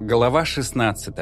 Глава 16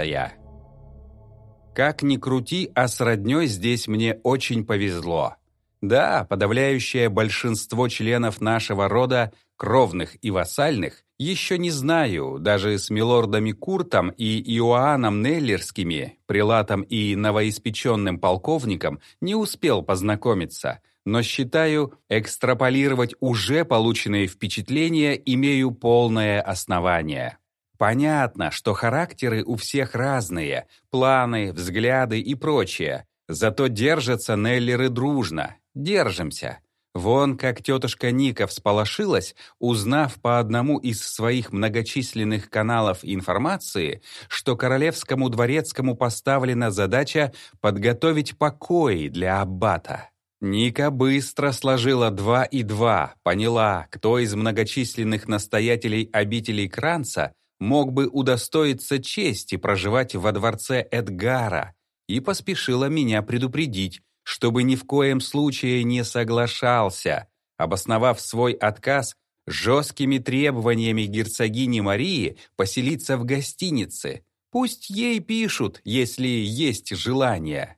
Как ни крути, а с роднёй здесь мне очень повезло. Да, подавляющее большинство членов нашего рода, кровных и вассальных, еще не знаю, даже с милордами Куртом и Иоанном Неллерскими, прилатом и новоиспеченным полковником, не успел познакомиться, но считаю, экстраполировать уже полученные впечатления имею полное основание. Понятно, что характеры у всех разные, планы, взгляды и прочее, зато держатся Неллеры дружно, держимся. Вон как тетушка Ника всполошилась, узнав по одному из своих многочисленных каналов информации, что королевскому дворецкому поставлена задача подготовить покои для аббата. Ника быстро сложила два и два, поняла, кто из многочисленных настоятелей обителей Кранца мог бы удостоиться чести проживать во дворце Эдгара, и поспешила меня предупредить, чтобы ни в коем случае не соглашался, обосновав свой отказ жесткими требованиями герцогини Марии поселиться в гостинице. Пусть ей пишут, если есть желание.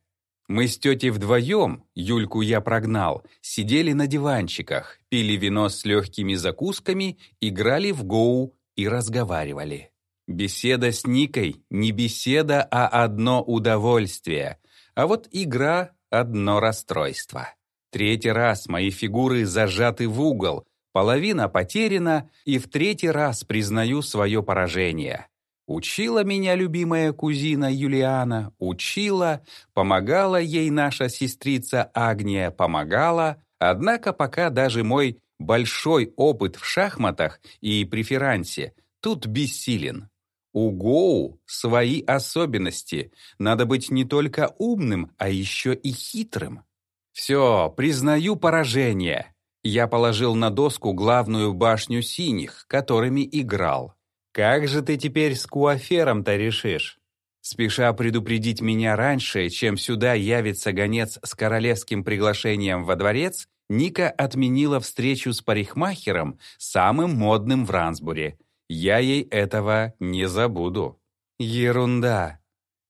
Мы с тетей вдвоем, Юльку я прогнал, сидели на диванчиках, пили вино с легкими закусками, играли в гоу и разговаривали. Беседа с Никой не беседа, а одно удовольствие. А вот игра — одно расстройство. Третий раз мои фигуры зажаты в угол, половина потеряна, и в третий раз признаю свое поражение. Учила меня любимая кузина Юлиана, учила, помогала ей наша сестрица Агния, помогала, однако пока даже мой большой опыт в шахматах и преферансе тут бессилен. У Гоу свои особенности, надо быть не только умным, а еще и хитрым. Все, признаю поражение. Я положил на доску главную башню синих, которыми играл. «Как же ты теперь с куафером-то решишь?» Спеша предупредить меня раньше, чем сюда явится гонец с королевским приглашением во дворец, Ника отменила встречу с парикмахером, самым модным в Рансбуре. Я ей этого не забуду. Ерунда.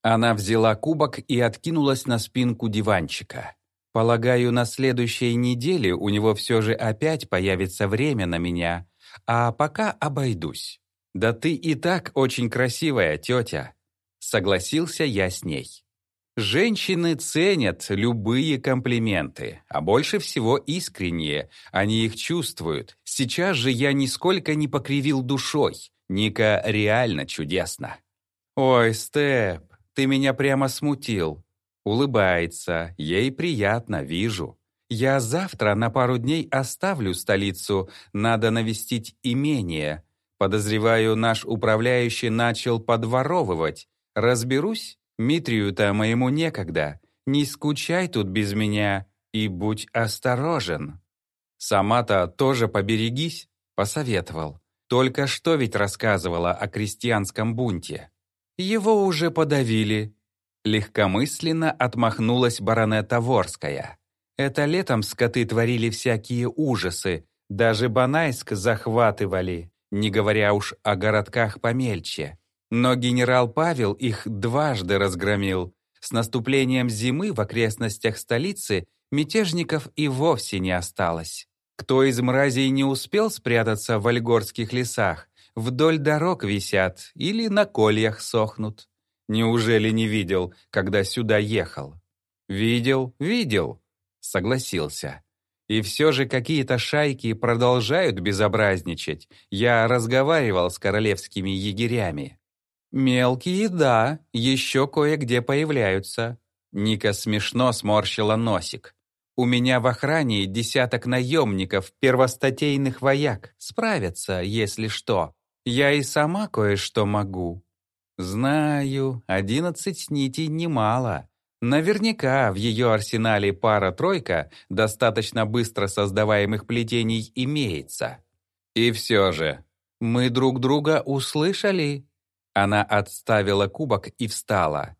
Она взяла кубок и откинулась на спинку диванчика. Полагаю, на следующей неделе у него все же опять появится время на меня, а пока обойдусь. «Да ты и так очень красивая, тетя», — согласился я с ней. Женщины ценят любые комплименты, а больше всего искренние, они их чувствуют. Сейчас же я нисколько не покривил душой. Ника реально чудесно. «Ой, Степ, ты меня прямо смутил». Улыбается, ей приятно, вижу. Я завтра на пару дней оставлю столицу, надо навестить имение. Подозреваю, наш управляющий начал подворовывать. Разберусь? Митрию-то моему некогда. Не скучай тут без меня и будь осторожен. Сама-то тоже поберегись, посоветовал. Только что ведь рассказывала о крестьянском бунте. Его уже подавили. Легкомысленно отмахнулась баронета Ворская. Это летом скоты творили всякие ужасы, даже Банайск захватывали не говоря уж о городках помельче. Но генерал Павел их дважды разгромил. С наступлением зимы в окрестностях столицы мятежников и вовсе не осталось. Кто из мразей не успел спрятаться в ольгорских лесах, вдоль дорог висят или на кольях сохнут. Неужели не видел, когда сюда ехал? Видел, видел, согласился. И все же какие-то шайки продолжают безобразничать. Я разговаривал с королевскими егерями. Мелкие, да, еще кое-где появляются. Ника смешно сморщила носик. У меня в охране десяток наемников, первостатейных вояк. Справятся, если что. Я и сама кое-что могу. Знаю, одиннадцать нитей немало. Наверняка в ее арсенале пара-тройка достаточно быстро создаваемых плетений имеется. И все же, мы друг друга услышали? Она отставила кубок и встала.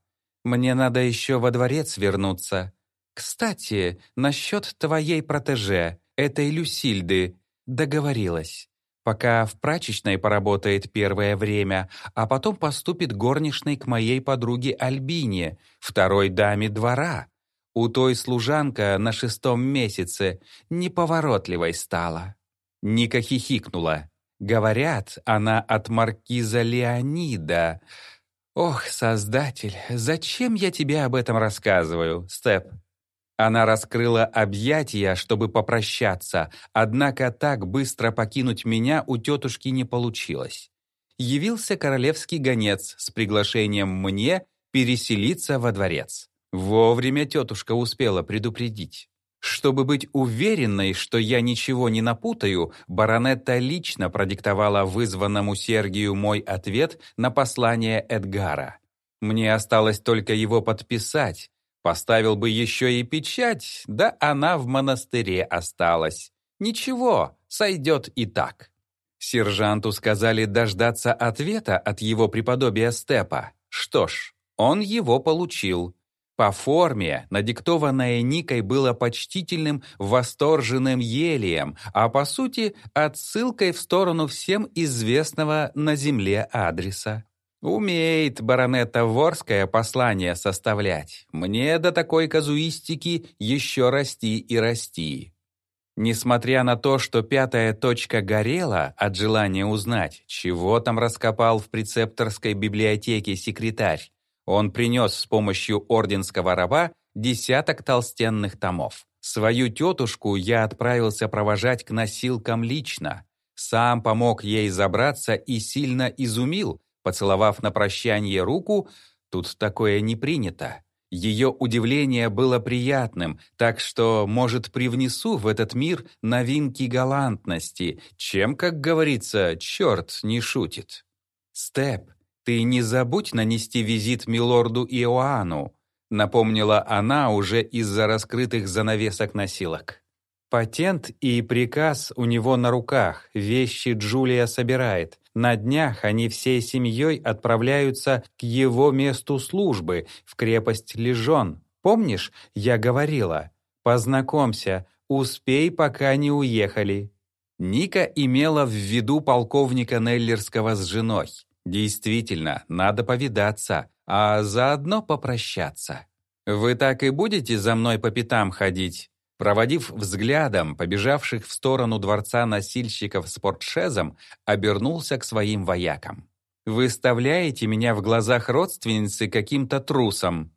Мне надо еще во дворец вернуться. Кстати, насчет твоей протеже, этой Люсильды, договорилась. Пока в прачечной поработает первое время, а потом поступит горничной к моей подруге Альбине, второй даме двора. У той служанка на шестом месяце неповоротливой стала. Ника хихикнула. Говорят, она от маркиза Леонида. Ох, создатель, зачем я тебе об этом рассказываю, Степ? Она раскрыла объятия, чтобы попрощаться, однако так быстро покинуть меня у тетушки не получилось. Явился королевский гонец с приглашением мне переселиться во дворец. Вовремя тетушка успела предупредить. Чтобы быть уверенной, что я ничего не напутаю, баронетта лично продиктовала вызванному Сергию мой ответ на послание Эдгара. Мне осталось только его подписать, Поставил бы еще и печать, да она в монастыре осталась. Ничего, сойдет и так. Сержанту сказали дождаться ответа от его преподобия Степа. Что ж, он его получил. По форме, надиктованное Никой было почтительным, восторженным елием, а по сути отсылкой в сторону всем известного на земле адреса. Умеет баронета Ворская послание составлять. Мне до такой казуистики еще расти и расти. Несмотря на то, что пятая точка горела от желания узнать, чего там раскопал в прецепторской библиотеке секретарь, он принес с помощью орденского раба десяток толстенных томов. Свою тетушку я отправился провожать к носилкам лично. Сам помог ей забраться и сильно изумил, Поцеловав на прощание руку, тут такое не принято. Ее удивление было приятным, так что, может, привнесу в этот мир новинки галантности, чем, как говорится, черт не шутит. «Степ, ты не забудь нанести визит милорду Иоанну», напомнила она уже из-за раскрытых занавесок носилок. Патент и приказ у него на руках, вещи Джулия собирает. На днях они всей семьей отправляются к его месту службы, в крепость Лежон. Помнишь, я говорила? Познакомься, успей, пока не уехали. Ника имела в виду полковника Неллерского с женой. Действительно, надо повидаться, а заодно попрощаться. «Вы так и будете за мной по пятам ходить?» Проводив взглядом побежавших в сторону дворца носильщиков с портшезом, обернулся к своим воякам. «Выставляете меня в глазах родственницы каким-то трусом?»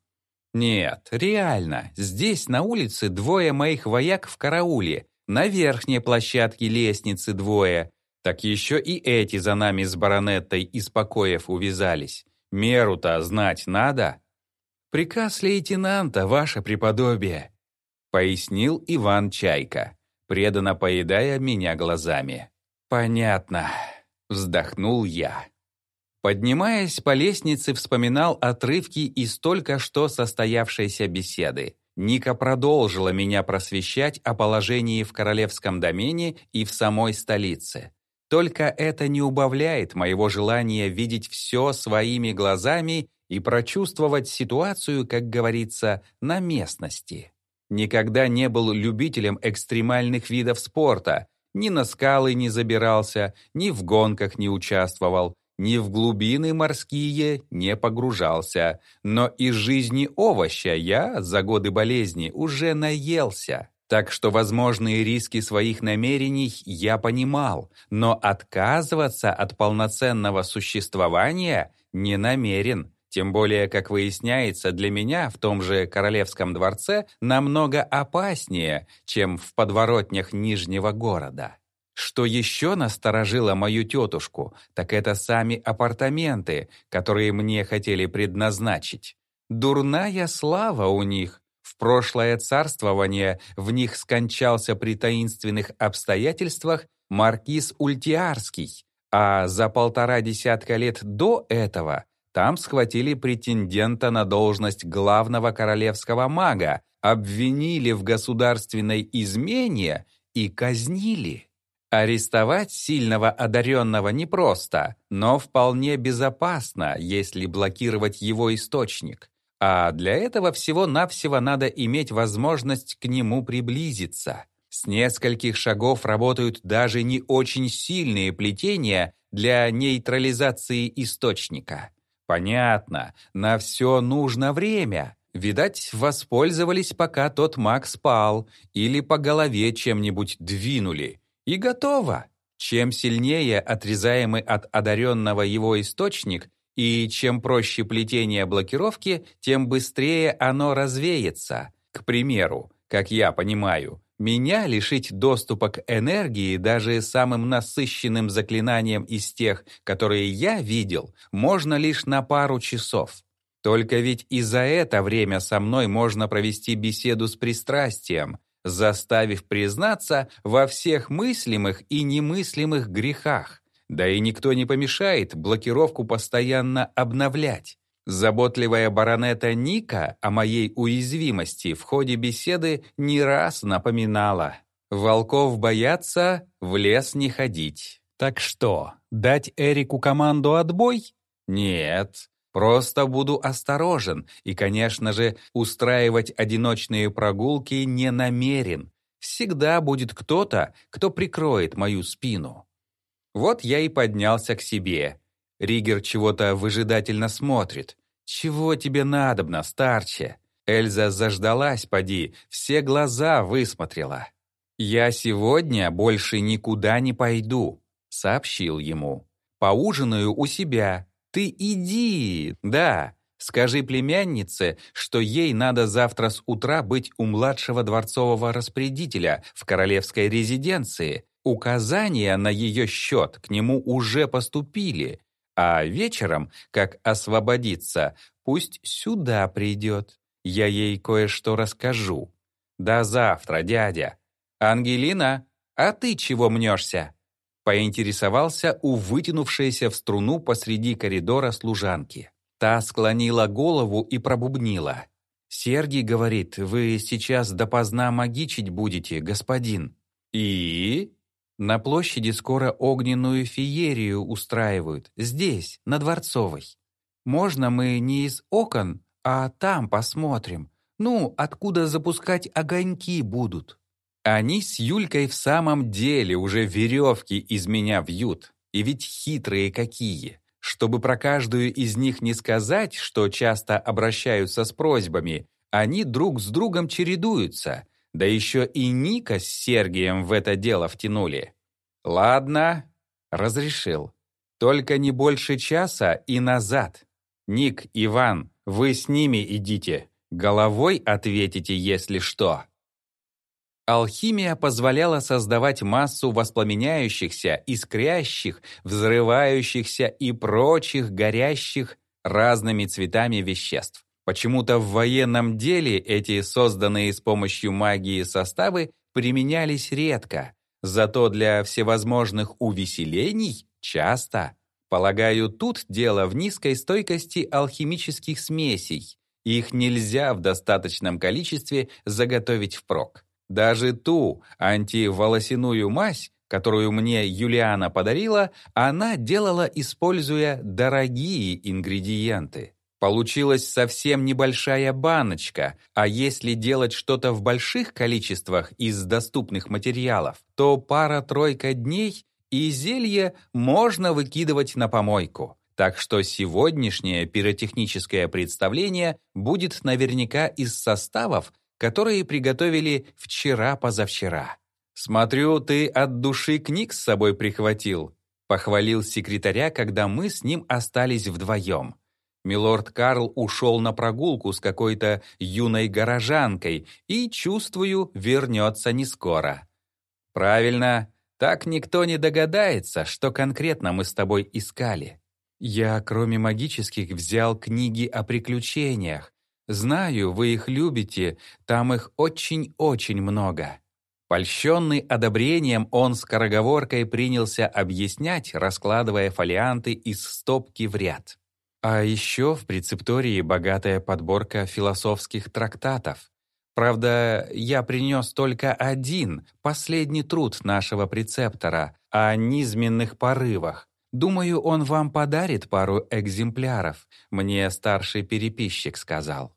«Нет, реально, здесь на улице двое моих вояк в карауле, на верхней площадке лестницы двое, так еще и эти за нами с баронеттой из покоев увязались. Меру-то знать надо?» «Приказ лейтенанта, ваше преподобие», пояснил Иван Чайка, преданно поедая меня глазами. «Понятно», — вздохнул я. Поднимаясь по лестнице, вспоминал отрывки из только что состоявшейся беседы. Ника продолжила меня просвещать о положении в королевском домене и в самой столице. Только это не убавляет моего желания видеть все своими глазами и прочувствовать ситуацию, как говорится, на местности. Никогда не был любителем экстремальных видов спорта, ни на скалы не забирался, ни в гонках не участвовал, ни в глубины морские не погружался, но из жизни овоща я за годы болезни уже наелся. Так что возможные риски своих намерений я понимал, но отказываться от полноценного существования не намерен. Тем более, как выясняется, для меня в том же Королевском дворце намного опаснее, чем в подворотнях Нижнего города. Что еще насторожило мою тетушку, так это сами апартаменты, которые мне хотели предназначить. Дурная слава у них. В прошлое царствование в них скончался при таинственных обстоятельствах маркиз Ультиарский, а за полтора десятка лет до этого там схватили претендента на должность главного королевского мага, обвинили в государственной измене и казнили. Арестовать сильного одаренного непросто, но вполне безопасно, если блокировать его источник. А для этого всего-навсего надо иметь возможность к нему приблизиться. С нескольких шагов работают даже не очень сильные плетения для нейтрализации источника. Понятно, на все нужно время. Видать, воспользовались, пока тот маг спал, или по голове чем-нибудь двинули. И готово. Чем сильнее отрезаемый от одаренного его источник, и чем проще плетение блокировки, тем быстрее оно развеется. К примеру, как я понимаю, меня лишить доступа к энергии даже самым насыщенным заклинанием из тех, которые я видел, можно лишь на пару часов. Только ведь и за это время со мной можно провести беседу с пристрастием, заставив признаться во всех мыслимых и немыслимых грехах. Да и никто не помешает блокировку постоянно обновлять. Заботливая баронета Ника о моей уязвимости в ходе беседы не раз напоминала. Волков бояться, в лес не ходить. Так что, дать Эрику команду «отбой»? Нет, Просто буду осторожен и, конечно же, устраивать одиночные прогулки не намерен. Всегда будет кто-то, кто прикроет мою спину. Вот я и поднялся к себе. Ригер чего-то выжидательно смотрит. «Чего тебе надобно, старче?» Эльза заждалась, поди, все глаза высмотрела. «Я сегодня больше никуда не пойду», — сообщил ему. «Поужинаю у себя, «Ты иди, да, скажи племяннице, что ей надо завтра с утра быть у младшего дворцового распорядителя в королевской резиденции. Указания на ее счет к нему уже поступили, а вечером, как освободиться, пусть сюда придет. Я ей кое-что расскажу. До завтра, дядя. Ангелина, а ты чего мнешься?» Поинтересовался у вытянувшейся в струну посреди коридора служанки. Та склонила голову и пробубнила. «Сергий говорит, вы сейчас допоздна магичить будете, господин». «И?» «На площади скоро огненную феерию устраивают, здесь, на Дворцовой. Можно мы не из окон, а там посмотрим. Ну, откуда запускать огоньки будут?» Они с Юлькой в самом деле уже веревки из меня вьют. И ведь хитрые какие. Чтобы про каждую из них не сказать, что часто обращаются с просьбами, они друг с другом чередуются. Да еще и Ника с Сергием в это дело втянули. Ладно, разрешил. Только не больше часа и назад. Ник, Иван, вы с ними идите. Головой ответите, если что. Алхимия позволяла создавать массу воспламеняющихся, искрящих, взрывающихся и прочих горящих разными цветами веществ. Почему-то в военном деле эти созданные с помощью магии составы применялись редко, зато для всевозможных увеселений часто. Полагаю, тут дело в низкой стойкости алхимических смесей. Их нельзя в достаточном количестве заготовить впрок. Даже ту антиволосяную мазь, которую мне Юлиана подарила, она делала, используя дорогие ингредиенты. Получилась совсем небольшая баночка, а если делать что-то в больших количествах из доступных материалов, то пара-тройка дней и зелье можно выкидывать на помойку. Так что сегодняшнее пиротехническое представление будет наверняка из составов, которые приготовили вчера-позавчера. «Смотрю, ты от души книг с собой прихватил», похвалил секретаря, когда мы с ним остались вдвоем. Милорд Карл ушел на прогулку с какой-то юной горожанкой и, чувствую, вернется не скоро. «Правильно, так никто не догадается, что конкретно мы с тобой искали. Я, кроме магических, взял книги о приключениях, Знаю, вы их любите, там их очень-очень много». Польщенный одобрением, он скороговоркой принялся объяснять, раскладывая фолианты из стопки в ряд. А еще в прецептории богатая подборка философских трактатов. Правда, я принес только один, последний труд нашего прецептора о низменных порывах. Думаю, он вам подарит пару экземпляров, мне старший переписчик сказал.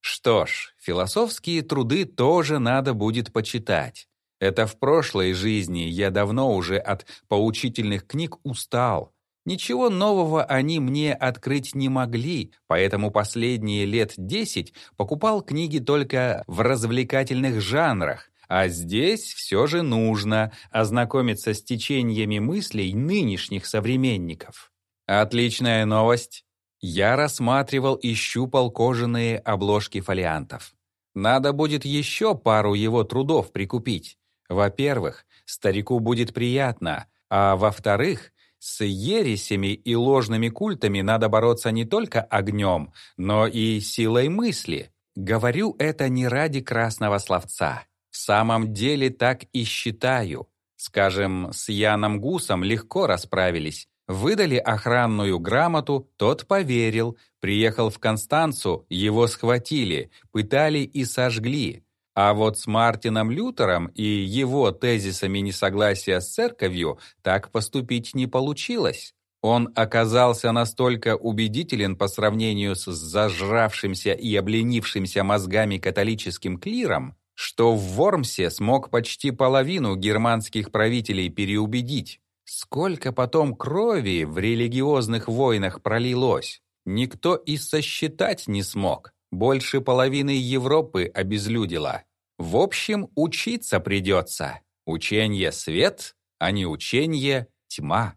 Что ж, философские труды тоже надо будет почитать. Это в прошлой жизни я давно уже от поучительных книг устал. Ничего нового они мне открыть не могли, поэтому последние лет десять покупал книги только в развлекательных жанрах, а здесь все же нужно ознакомиться с течениями мыслей нынешних современников. Отличная новость. Я рассматривал и щупал кожаные обложки фолиантов. Надо будет еще пару его трудов прикупить. Во-первых, старику будет приятно, а во-вторых, с ересями и ложными культами надо бороться не только огнем, но и силой мысли. Говорю это не ради красного словца. В самом деле так и считаю. Скажем, с Яном Гусом легко расправились. Выдали охранную грамоту, тот поверил. Приехал в Констанцу, его схватили, пытали и сожгли. А вот с Мартином Лютером и его тезисами несогласия с церковью так поступить не получилось. Он оказался настолько убедителен по сравнению с зажравшимся и обленившимся мозгами католическим клиром, что в Вормсе смог почти половину германских правителей переубедить. Сколько потом крови в религиозных войнах пролилось, никто и сосчитать не смог. Больше половины Европы обезлюдило. В общем, учиться придется. Учение — свет, а не учение — тьма.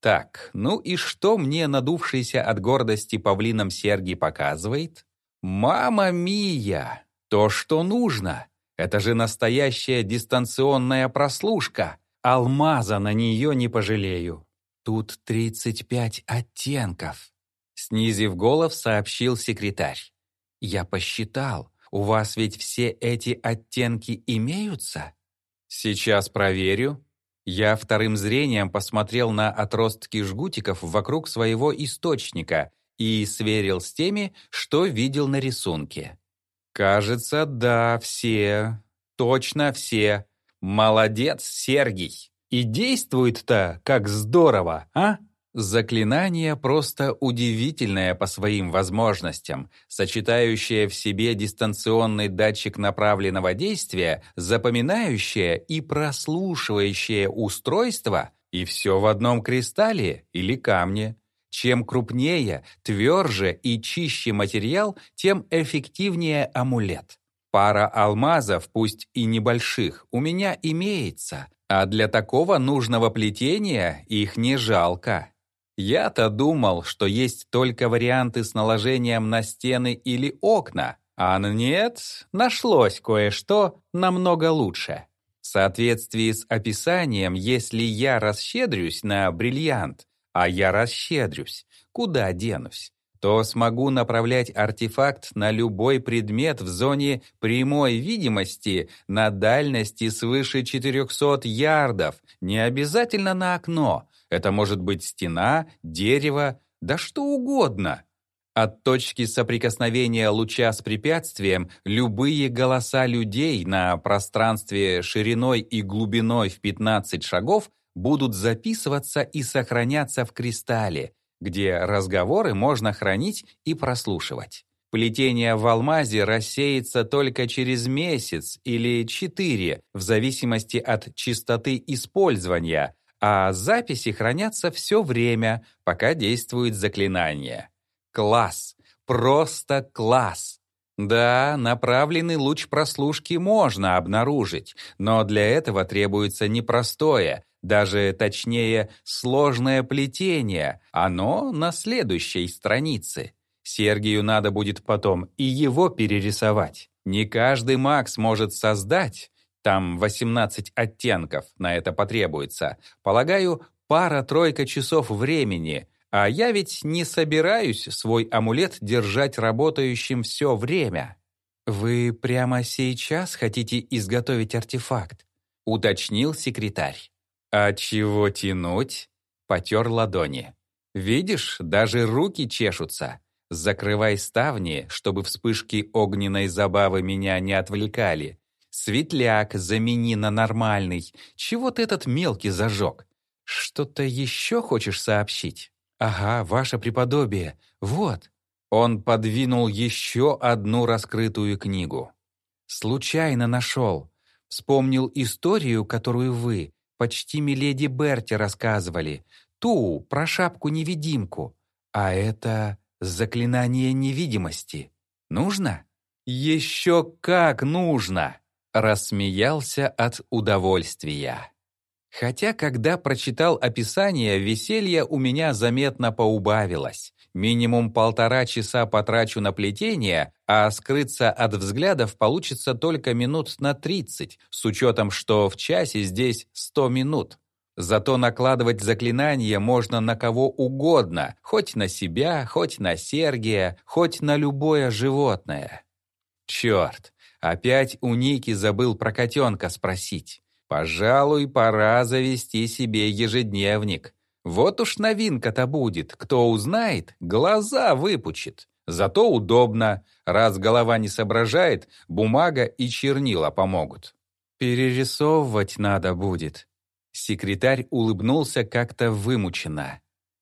Так, ну и что мне надувшийся от гордости павлином Сергий показывает? Мама мия! То, что нужно. Это же настоящая дистанционная прослушка. Алмаза на нее не пожалею. Тут 35 оттенков. Снизив голос, сообщил секретарь. Я посчитал, у вас ведь все эти оттенки имеются? Сейчас проверю. Я вторым зрением посмотрел на отростки жгутиков вокруг своего источника и сверил с теми, что видел на рисунке. Кажется, да, все. Точно все. Молодец, Сергий. И действует-то как здорово, а? Заклинание просто удивительное по своим возможностям, сочетающее в себе дистанционный датчик направленного действия, запоминающее и прослушивающее устройство, и все в одном кристалле или камне. Чем крупнее, тверже и чище материал, тем эффективнее амулет. Пара алмазов, пусть и небольших, у меня имеется, а для такого нужного плетения их не жалко. Я-то думал, что есть только варианты с наложением на стены или окна, а нет, нашлось кое-что намного лучше. В соответствии с описанием, если я расщедрюсь на бриллиант, а я расщедрюсь, куда денусь? то смогу направлять артефакт на любой предмет в зоне прямой видимости на дальности свыше 400 ярдов, не обязательно на окно. Это может быть стена, дерево, да что угодно. От точки соприкосновения луча с препятствием любые голоса людей на пространстве шириной и глубиной в 15 шагов будут записываться и сохраняться в кристалле, где разговоры можно хранить и прослушивать. Плетение в алмазе рассеется только через месяц или четыре, в зависимости от частоты использования, а записи хранятся все время, пока действует заклинание. Класс! Просто класс! Да, направленный луч прослушки можно обнаружить, но для этого требуется непростое, даже точнее сложное плетение, оно на следующей странице. Сергию надо будет потом и его перерисовать. Не каждый маг сможет создать, там 18 оттенков на это потребуется. Полагаю, пара-тройка часов времени, а я ведь не собираюсь свой амулет держать работающим все время. «Вы прямо сейчас хотите изготовить артефакт?» — уточнил секретарь. «А чего тянуть?» — потер ладони. «Видишь, даже руки чешутся. Закрывай ставни, чтобы вспышки огненной забавы меня не отвлекали. Светляк замени на нормальный. Чего ты этот мелкий зажег? Что-то еще хочешь сообщить? Ага, ваше преподобие. Вот». Он подвинул еще одну раскрытую книгу. «Случайно нашел. Вспомнил историю, которую вы, почти миледи Берти, рассказывали. Ту, про шапку-невидимку. А это заклинание невидимости. Нужно? Еще как нужно! Рассмеялся от удовольствия. Хотя, когда прочитал описание, веселье у меня заметно поубавилось. Минимум полтора часа потрачу на плетение, а скрыться от взглядов получится только минут на 30, с учетом, что в часе здесь 100 минут. Зато накладывать заклинания можно на кого угодно, хоть на себя, хоть на Сергия, хоть на любое животное. Черт, опять у Ники забыл про котенка спросить. Пожалуй, пора завести себе ежедневник. Вот уж новинка-то будет. Кто узнает, глаза выпучит. Зато удобно. Раз голова не соображает, бумага и чернила помогут. Перерисовывать надо будет. Секретарь улыбнулся как-то вымученно.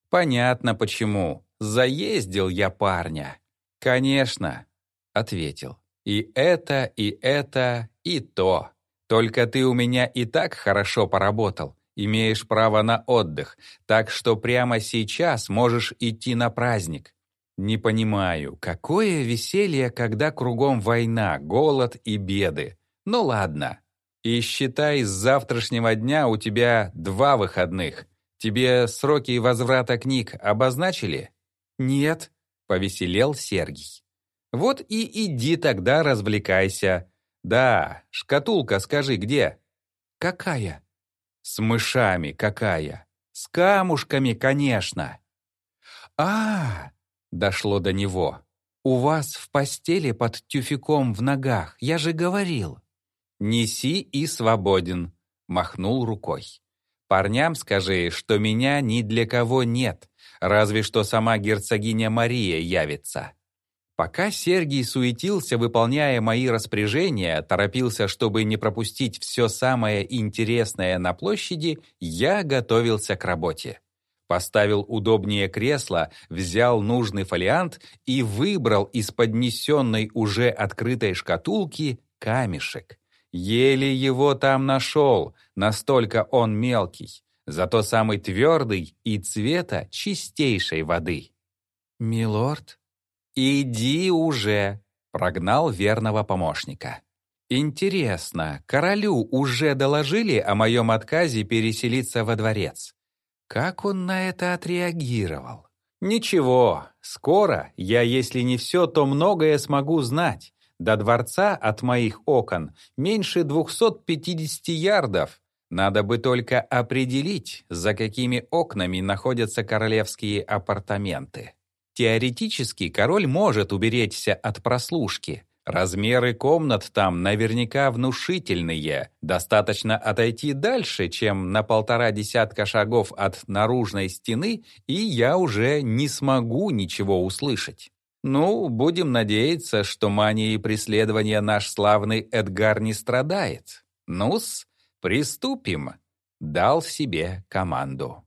Понятно почему. Заездил я парня. Конечно, ответил. И это, и это, и то. Только ты у меня и так хорошо поработал, имеешь право на отдых, так что прямо сейчас можешь идти на праздник. Не понимаю, какое веселье, когда кругом война, голод и беды. Ну ладно. И считай, с завтрашнего дня у тебя два выходных. Тебе сроки возврата книг обозначили? Нет, повеселел Сергий. Вот и иди тогда развлекайся. «Да, шкатулка, скажи, где?» «Какая?» «С мышами какая?» «С камушками, конечно!» а, -а, дошло до него. «У вас в постели под тюфяком в ногах, я же говорил». «Неси и свободен», — махнул рукой. «Парням скажи, что меня ни для кого нет, разве что сама герцогиня Мария явится». Пока Сергий суетился, выполняя мои распоряжения, торопился, чтобы не пропустить все самое интересное на площади, я готовился к работе. Поставил удобнее кресло, взял нужный фолиант и выбрал из поднесенной уже открытой шкатулки камешек. Еле его там нашел, настолько он мелкий, зато самый твердый и цвета чистейшей воды. «Милорд?» «Иди уже!» — прогнал верного помощника. «Интересно, королю уже доложили о моем отказе переселиться во дворец? Как он на это отреагировал?» «Ничего, скоро я, если не все, то многое смогу знать. До дворца от моих окон меньше 250 ярдов. Надо бы только определить, за какими окнами находятся королевские апартаменты». Теоретически король может уберечься от прослушки. Размеры комнат там наверняка внушительные. Достаточно отойти дальше, чем на полтора десятка шагов от наружной стены, и я уже не смогу ничего услышать. Ну, будем надеяться, что манией преследования наш славный Эдгар не страдает. Ну-с, приступим. Дал себе команду.